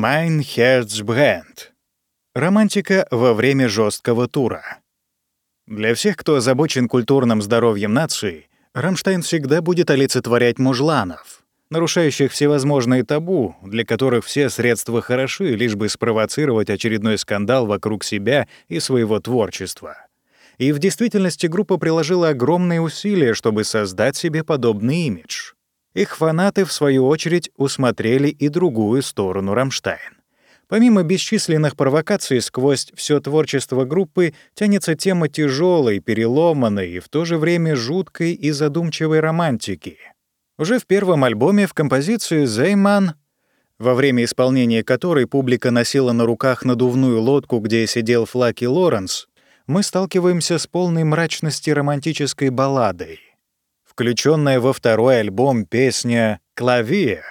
«Mein Herz brennt». Романтика во время жесткого тура. Для всех, кто озабочен культурным здоровьем нации, Рамштайн всегда будет олицетворять мужланов, нарушающих всевозможные табу, для которых все средства хороши, лишь бы спровоцировать очередной скандал вокруг себя и своего творчества. И в действительности группа приложила огромные усилия, чтобы создать себе подобный имидж. Их фанаты, в свою очередь, усмотрели и другую сторону Рамштайн. Помимо бесчисленных провокаций, сквозь все творчество группы тянется тема тяжелой, переломанной и в то же время жуткой и задумчивой романтики. Уже в первом альбоме в композицию «Зейман», во время исполнения которой публика носила на руках надувную лодку, где сидел Флаки Лоренс, мы сталкиваемся с полной мрачности романтической балладой. Включенная во второй альбом песня «Клавия»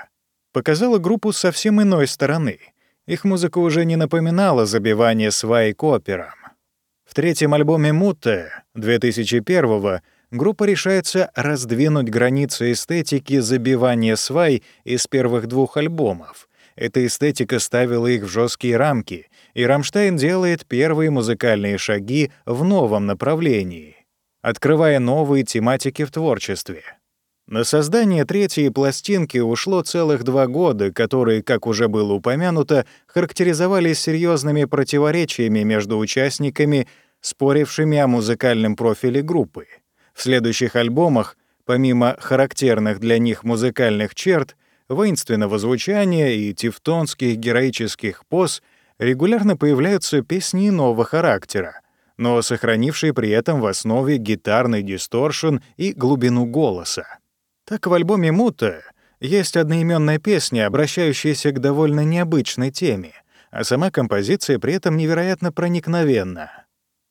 показала группу совсем иной стороны — их музыка уже не напоминала забивание свай к операм. В третьем альбоме «Мутте» 2001 группа решается раздвинуть границы эстетики забивания свай из первых двух альбомов. Эта эстетика ставила их в жесткие рамки, и Рамштайн делает первые музыкальные шаги в новом направлении, открывая новые тематики в творчестве — на создание третьей пластинки ушло целых два года, которые, как уже было упомянуто, характеризовались серьезными противоречиями между участниками, спорившими о музыкальном профиле группы. В следующих альбомах, помимо характерных для них музыкальных черт, воинственного звучания и тевтонских героических поз, регулярно появляются песни иного характера, но сохранившие при этом в основе гитарный дисторшн и глубину голоса. Так в альбоме «Мута» есть одноименная песня, обращающаяся к довольно необычной теме, а сама композиция при этом невероятно проникновенна.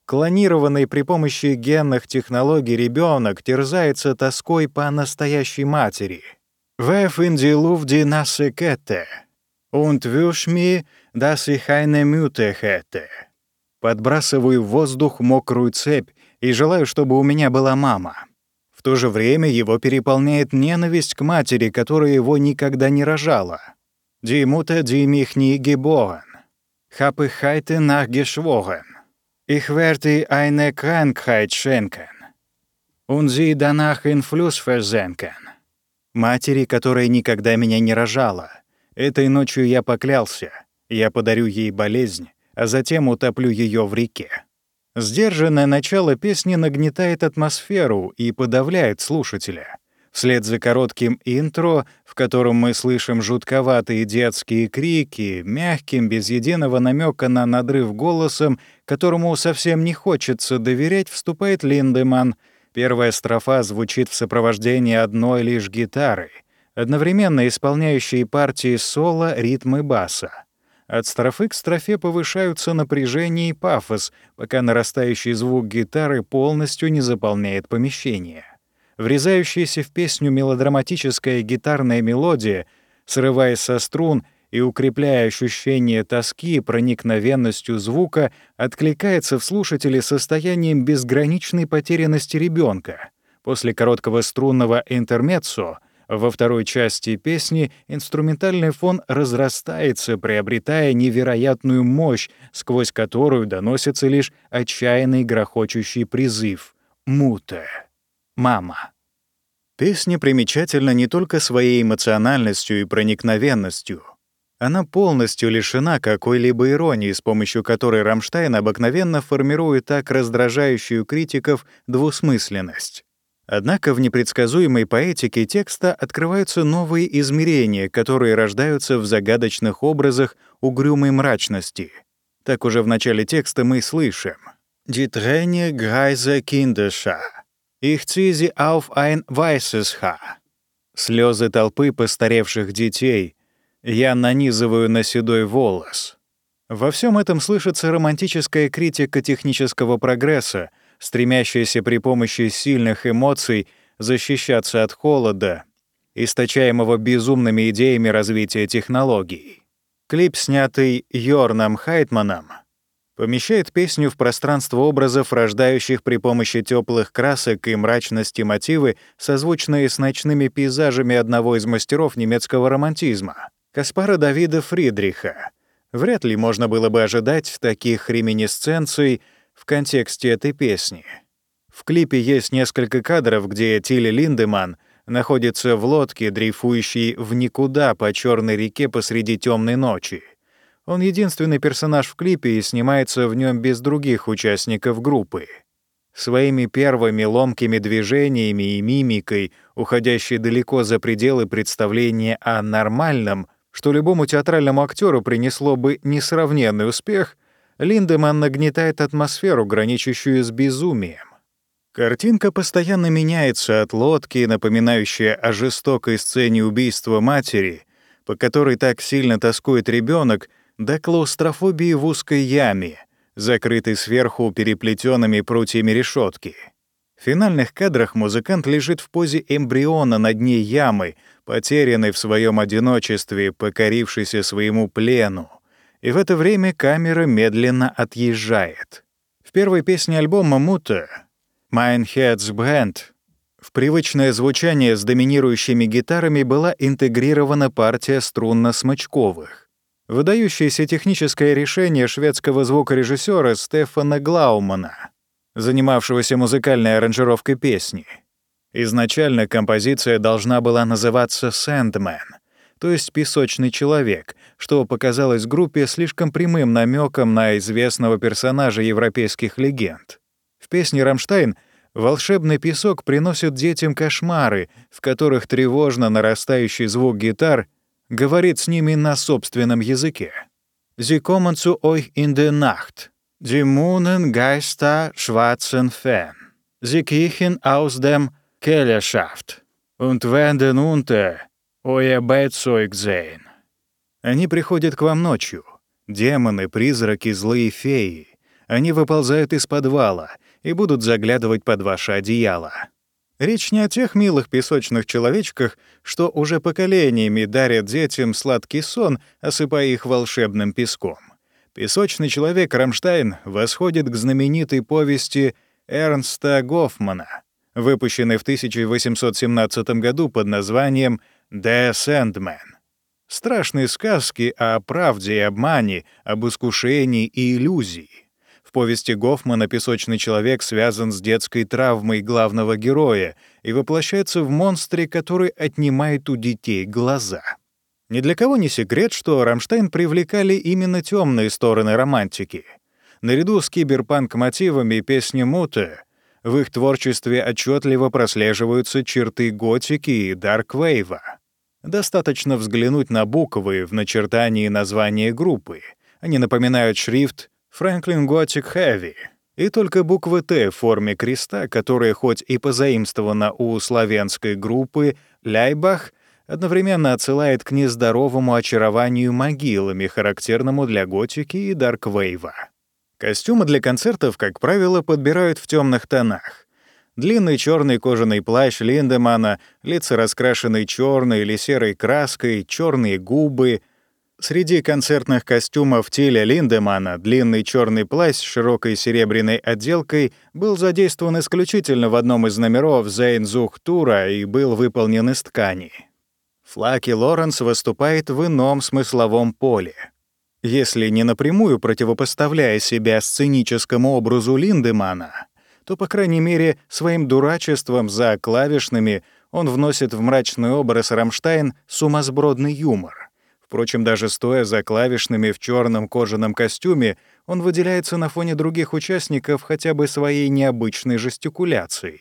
Клонированный при помощи генных технологий ребенок терзается тоской по настоящей матери. «Вэф in die Luft die nasse Kette und mir, dass ich eine Mütte hätte». Подбрасываю в воздух мокрую цепь и желаю, чтобы у меня была мама. В то же время его переполняет ненависть к матери, которая его никогда не рожала. «Die Mutter, die mich nie geboren. Habe ich heute nachgeschworen. Ich werde eine Krankheit schenken. Und sie danach in Fluss versenken». Матери, которая никогда меня не рожала. Этой ночью я поклялся. Я подарю ей болезнь, а затем утоплю ее в реке. Сдержанное начало песни нагнетает атмосферу и подавляет слушателя. Вслед за коротким интро, в котором мы слышим жутковатые детские крики, мягким, без единого намека на надрыв голосом, которому совсем не хочется доверять, вступает Линдеман. Первая строфа звучит в сопровождении одной лишь гитары, одновременно исполняющей партии соло, ритмы баса. От строфы к строфе повышаются напряжение и пафос, пока нарастающий звук гитары полностью не заполняет помещение. Врезающаяся в песню мелодраматическая гитарная мелодия, срываясь со струн и укрепляя ощущение тоски проникновенностью звука, откликается в слушателе состоянием безграничной потерянности ребенка. После короткого струнного интермеццо — во второй части песни инструментальный фон разрастается, приобретая невероятную мощь, сквозь которую доносится лишь отчаянный грохочущий призыв «Муте» — «Мама». Песня примечательна не только своей эмоциональностью и проникновенностью. Она полностью лишена какой-либо иронии, с помощью которой Рамштайн обыкновенно формирует так раздражающую критиков двусмысленность. Однако в непредсказуемой поэтике текста открываются новые измерения, которые рождаются в загадочных образах угрюмой мрачности. Так уже в начале текста мы слышим «Die Träne greise Kindescha, ich ziehe sie auf ein weißes Haar». Слезы толпы постаревших детей я нанизываю на седой волос. Во всем этом слышится романтическая критика технического прогресса, стремящаяся при помощи сильных эмоций защищаться от холода, источаемого безумными идеями развития технологий. Клип, снятый Йорном Хайтманом, помещает песню в пространство образов, рождающих при помощи теплых красок и мрачности мотивы, созвучные с ночными пейзажами одного из мастеров немецкого романтизма. Каспара Давида Фридриха. Вряд ли можно было бы ожидать таких реминисценций в контексте этой песни. В клипе есть несколько кадров, где Тилли Линдеман находится в лодке, дрейфующей в никуда по черной реке посреди темной ночи. Он единственный персонаж в клипе и снимается в нем без других участников группы. Своими первыми ломкими движениями и мимикой, уходящей далеко за пределы представления о нормальном, что любому театральному актеру принесло бы несравненный успех, Линдеман нагнетает атмосферу, граничащую с безумием. Картинка постоянно меняется от лодки, напоминающей о жестокой сцене убийства матери, по которой так сильно тоскует ребенок, до клаустрофобии в узкой яме, закрытой сверху переплетенными прутьями решетки. В финальных кадрах музыкант лежит в позе эмбриона на дне ямы, потерянный в своем одиночестве, покорившийся своему плену. И в это время камера медленно отъезжает. В первой песне альбома «Мута» «Mein Herz brennt» в привычное звучание с доминирующими гитарами была интегрирована партия струнно-смычковых. Выдающееся техническое решение шведского звукорежиссера Стефана Глаумана, занимавшегося музыкальной аранжировкой песни. Изначально композиция должна была называться «Сэндмен», то есть «песочный человек», что показалось группе слишком прямым намеком на известного персонажа европейских легенд. В песне «Рамштайн» волшебный песок приносит детям кошмары, в которых тревожно нарастающий звук гитар — говорит с ними на собственном языке. «Sie kommen zu euch in der Nacht. Die Geister schwarzen Fan. Sie kriechen aus dem Kellerschaft und werden unter euer Bettzeug sehen». Они приходят к вам ночью. Демоны, призраки, злые феи. Они выползают из подвала и будут заглядывать под ваше одеяло. Речь не о тех милых песочных человечках, что уже поколениями дарят детям сладкий сон, осыпая их волшебным песком. Песочный человек Рамштайн восходит к знаменитой повести Эрнста Гофмана, выпущенной в 1817 году под названием «The Sandman». Страшные сказки о правде и обмане, об искушении и иллюзии. В повести Гофмана песочный человек связан с детской травмой главного героя и воплощается в монстре, который отнимает у детей глаза. Ни для кого не секрет, что Рамштайн привлекали именно темные стороны романтики. Наряду с киберпанк-мотивами песни Мута в их творчестве отчетливо прослеживаются черты готики и дарквейва. Достаточно взглянуть на буквы в начертании названия группы. Они напоминают шрифт Franklin Gothic Heavy, и только буква «Т» в форме креста, которая хоть и позаимствована у славянской группы «Ляйбах», одновременно отсылает к нездоровому очарованию могилами, характерному для готики и дарквейва. Костюмы для концертов, как правило, подбирают в темных тонах. Длинный черный кожаный плащ Линдемана, лица раскрашенные черной или серой краской, черные губы, Среди концертных костюмов Тиля Линдемана длинный черный плащ с широкой серебряной отделкой был задействован исключительно в одном из номеров Зейнзух тура и был выполнен из ткани. Флаки Лоренс выступает в ином смысловом поле. Если не напрямую противопоставляя себя сценическому образу Линдемана, то, по крайней мере, своим дурачеством за клавишными он вносит в мрачный образ Рамштайн сумасбродный юмор. Впрочем, даже стоя за клавишными в черном кожаном костюме, он выделяется на фоне других участников хотя бы своей необычной жестикуляцией.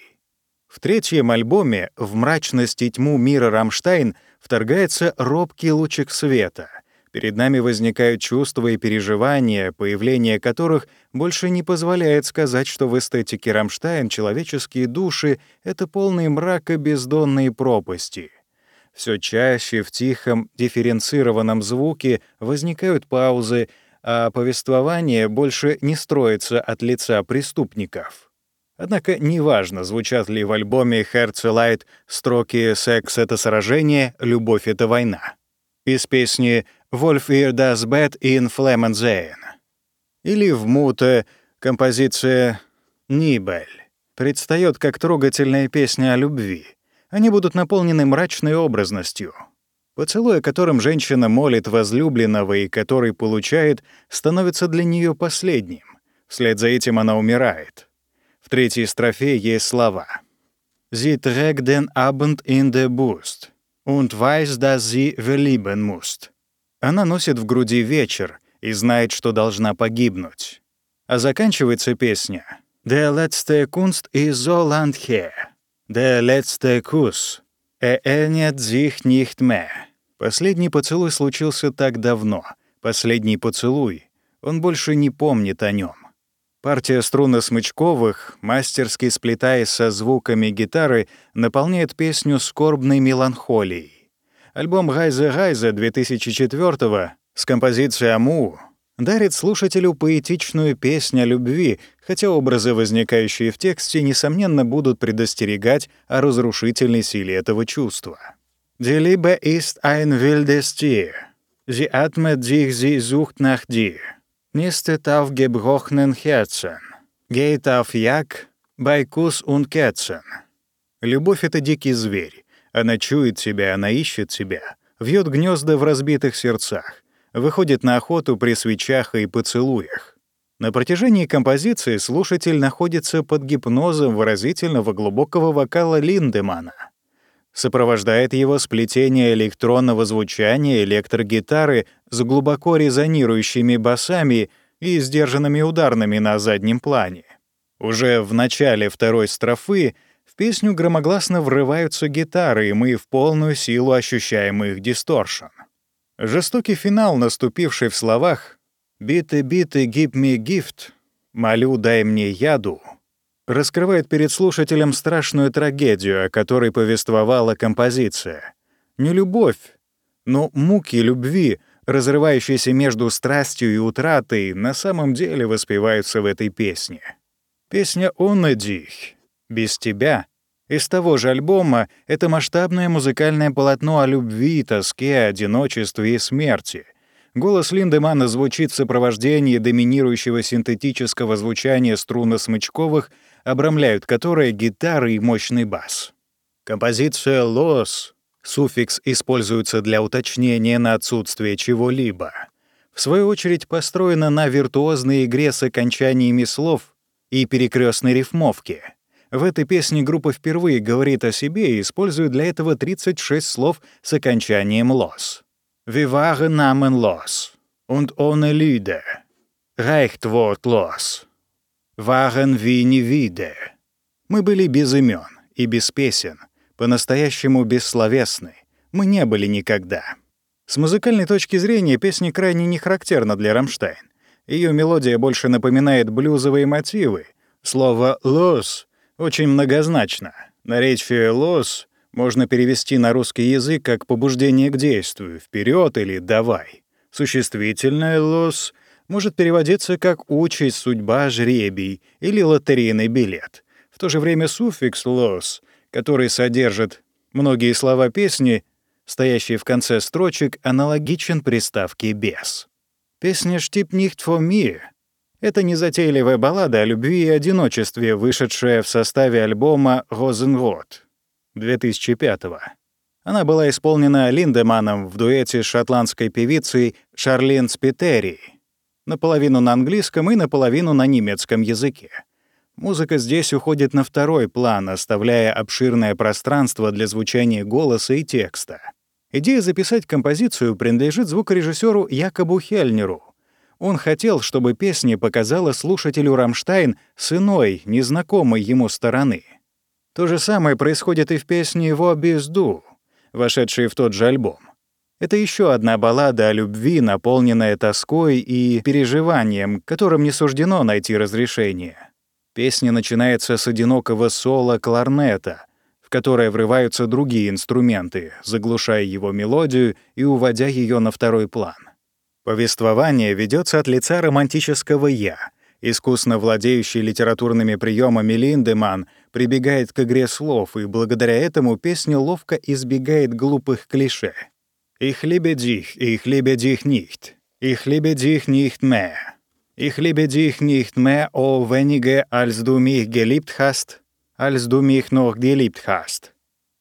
В третьем альбоме в мрачность и тьму мира Рамштайн» вторгается робкий лучик света. Перед нами возникают чувства и переживания, появление которых больше не позволяет сказать, что в эстетике Рамштайн человеческие души — это полные мрака бездонные пропасти — все чаще в тихом дифференцированном звуке возникают паузы, а повествование больше не строится от лица преступников. Однако неважно, звучат ли в альбоме Herzlite строки «Секс — это сражение, любовь — это война» из песни «Wolf ihr das Bett in Flammen sehen» или в муте композиция «Нибель» предстает как трогательная песня о любви — они будут наполнены мрачной образностью. Поцелуй, о котором женщина молит возлюбленного и который получает, становится для нее последним. Вслед за этим она умирает. В третьей строфе есть слова. «Sie trägt den Abend in der Brust und weiß, dass sie verlieben muss». Она носит в груди вечер и знает, что должна погибнуть. А заканчивается песня «Der letzte Kunst ist so lang her, der letzte Kuss, erinnert sich nicht mehr». Последний поцелуй случился так давно. Последний поцелуй. Он больше не помнит о нем. Партия струнно-смычковых, мастерски сплетаясь со звуками гитары, наполняет песню скорбной меланхолией. Альбом «Гайзе Гайзе» 2004 с композицией «Аму» дарит слушателю поэтичную песню о любви, хотя образы, возникающие в тексте, несомненно, будут предостерегать о разрушительной силе этого чувства. Die Liebe ist ein wildes Tier. Sie atmet sich, sie sucht nach dir. Nistet auf gebrochenen Herzen. Geht auf Jagd bei Kuss und Kerzen. Любовь — это дикий зверь. Она чует тебя, она ищет тебя, вьет гнезда в разбитых сердцах, выходит на охоту при свечах и поцелуях. На протяжении композиции слушатель находится под гипнозом выразительного глубокого вокала Линдемана — Сопровождает его сплетение электронного звучания электрогитары с глубоко резонирующими басами и сдержанными ударными на заднем плане. Уже в начале второй строфы в песню громогласно врываются гитары, и мы в полную силу ощущаем их дисторшн. Жестокий финал, наступивший в словах «Биты-биты, give me gift», «Молю, дай мне яду», раскрывает перед слушателем страшную трагедию, о которой повествовала композиция. Не любовь, но муки любви, разрывающиеся между страстью и утратой, на самом деле воспеваются в этой песне. Песня «Он дих» «Без тебя» из того же альбома — это масштабное музыкальное полотно о любви, тоске, одиночестве и смерти — Голос Линдемана звучит в сопровождении доминирующего синтетического звучания струно-смычковых обрамляют которые гитары и мощный бас. Композиция «лос» — суффикс используется для уточнения на отсутствие чего-либо. В свою очередь построена на виртуозной игре с окончаниями слов и перекрестной рифмовки. В этой песне группа впервые говорит о себе и использует для этого 36 слов с окончанием «лос». «Wir waren Namen los und ohne Lüde. Reicht Wort los». Waren wir nie wieder. Мы были без имен и без песен, по-настоящему бессловесны. Мы не были никогда. С музыкальной точки зрения песня крайне не характерна для Рамштайн. Ее мелодия больше напоминает блюзовые мотивы. Слово «лос» очень многозначно. Наречие «лос» можно перевести на русский язык как побуждение к действию, вперед или «давай». Существительное «лос» может переводиться как «участь», «судьба», «жребий» или «лотерейный билет». В то же время суффикс «лос», который содержит многие слова песни, стоящие в конце строчек, аналогичен приставке «без». Песня «Штип nicht for me» — это незатейливая баллада о любви и одиночестве, вышедшая в составе альбома «Розенрот» 2005 -го. Она была исполнена Линдеманом в дуэте с шотландской певицей Шарлин Спитери — наполовину на английском и наполовину на немецком языке. Музыка здесь уходит на второй план, оставляя обширное пространство для звучания голоса и текста. Идея записать композицию принадлежит звукорежиссеру Якобу Хельнеру. Он хотел, чтобы песня показала слушателю «Рамштайн» с иной, незнакомой ему стороны. То же самое происходит и в песне «Во безду», вошедшей в тот же альбом. Это еще одна баллада о любви, наполненная тоской и переживанием, которым не суждено найти разрешение. Песня начинается с одинокого соло кларнета, в которое врываются другие инструменты, заглушая его мелодию и уводя ее на второй план. Повествование ведется от лица романтического «я», искусно владеющий литературными приемами Линдеман прибегает к игре слов, и благодаря этому песня ловко избегает глупых клише. Ich liebe dich nicht. Ich liebe dich nicht mehr. Ich liebe dich nicht mehr, oh weniger, als du mich geliebt hast, als du mich noch geliebt hast.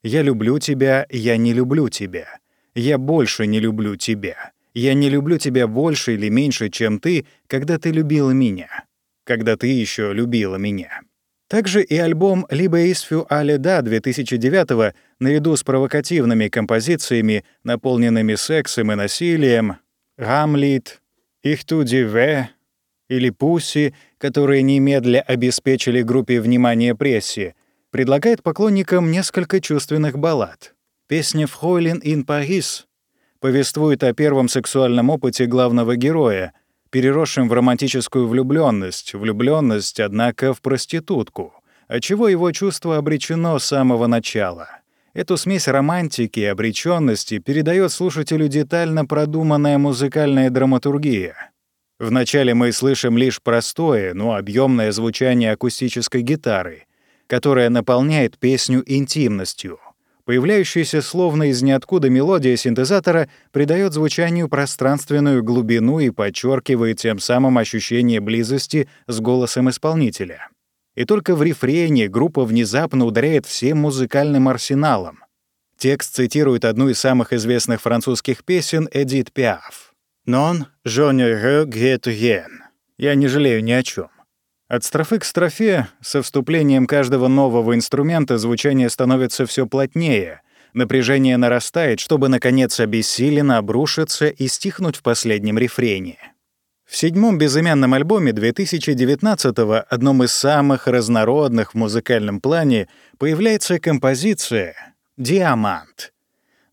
Я люблю тебя, я не люблю тебя. «Я больше не люблю тебя». «Я не люблю тебя больше или меньше, чем ты, когда ты любила меня». «Когда ты еще любила меня». Также и альбом «Либо Исфю Аледа» 2009 наряду с провокативными композициями, наполненными сексом и насилием, «Гамлит», «Их туди ве» или «Пусси», которые немедля обеспечили группе внимание прессе, предлагает поклонникам несколько чувственных баллад. Песня «Фройлен ин Парис» повествует о первом сексуальном опыте главного героя — переросшим в романтическую влюбленность, влюбленность, однако, в проститутку, отчего его чувство обречено с самого начала. Эту смесь романтики и обреченности передает слушателю детально продуманная музыкальная драматургия. Вначале мы слышим лишь простое, но объемное звучание акустической гитары, которое наполняет песню интимностью. Появляющаяся словно из ниоткуда мелодия синтезатора придает звучанию пространственную глубину и подчеркивает тем самым ощущение близости с голосом исполнителя. И только в рефрене группа внезапно ударяет всем музыкальным арсеналом. Текст цитирует одну из самых известных французских песен Эдит Пиаф. «Non, je ne regrette rien». «Я не жалею ни о чем. От строфы к строфе, со вступлением каждого нового инструмента звучание становится все плотнее, напряжение нарастает, чтобы, наконец, обессиленно обрушиться и стихнуть в последнем рефрене. В седьмом безымянном альбоме 2019-го, одном из самых разнородных в музыкальном плане, появляется композиция «Диамант»,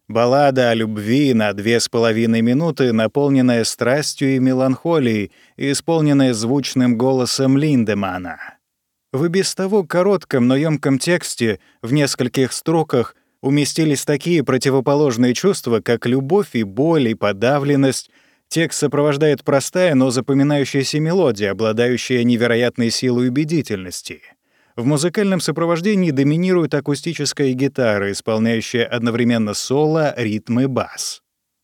Баллада о любви на две с половиной минуты, наполненная страстью и меланхолией, исполненная звучным голосом Линдемана. В и без того коротком, но ёмком тексте, в нескольких строках, уместились такие противоположные чувства, как любовь и боль, и подавленность. Текст сопровождает простая, но запоминающаяся мелодия, обладающая невероятной силой убедительности — в музыкальном сопровождении доминирует акустическая гитара, исполняющая одновременно соло, ритм и бас.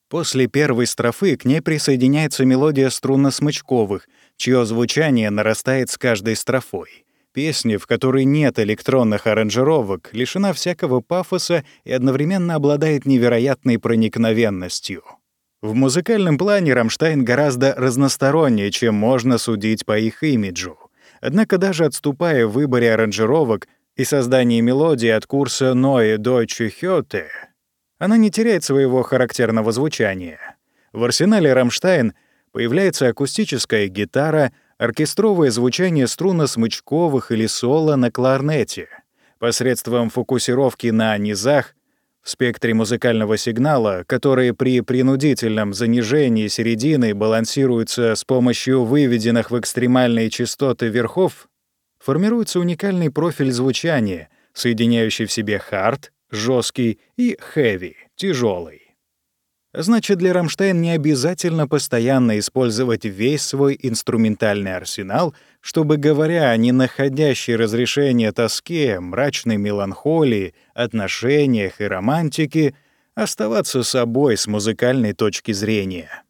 После первой строфы к ней присоединяется мелодия струнно-смычковых, чье звучание нарастает с каждой строфой. Песня, в которой нет электронных аранжировок, лишена всякого пафоса и одновременно обладает невероятной проникновенностью. В музыкальном плане Рамштайн гораздо разностороннее, чем можно судить по их имиджу. Однако даже отступая в выборе аранжировок и создании мелодии от курса Neue Deutsche Härte, она не теряет своего характерного звучания. В арсенале «Рамштайн» появляется акустическая гитара, оркестровое звучание струно-смычковых или соло на кларнете. Посредством фокусировки на низах спектре музыкального сигнала, которые при принудительном занижении середины балансируются с помощью выведенных в экстремальные частоты верхов, формируется уникальный профиль звучания, соединяющий в себе hard, жесткий и heavy, тяжелый. Значит, для Рамштайн не обязательно постоянно использовать весь свой инструментальный арсенал, чтобы, говоря о ненаходящей разрешения тоске, мрачной меланхолии, отношениях и романтике, оставаться собой с музыкальной точки зрения.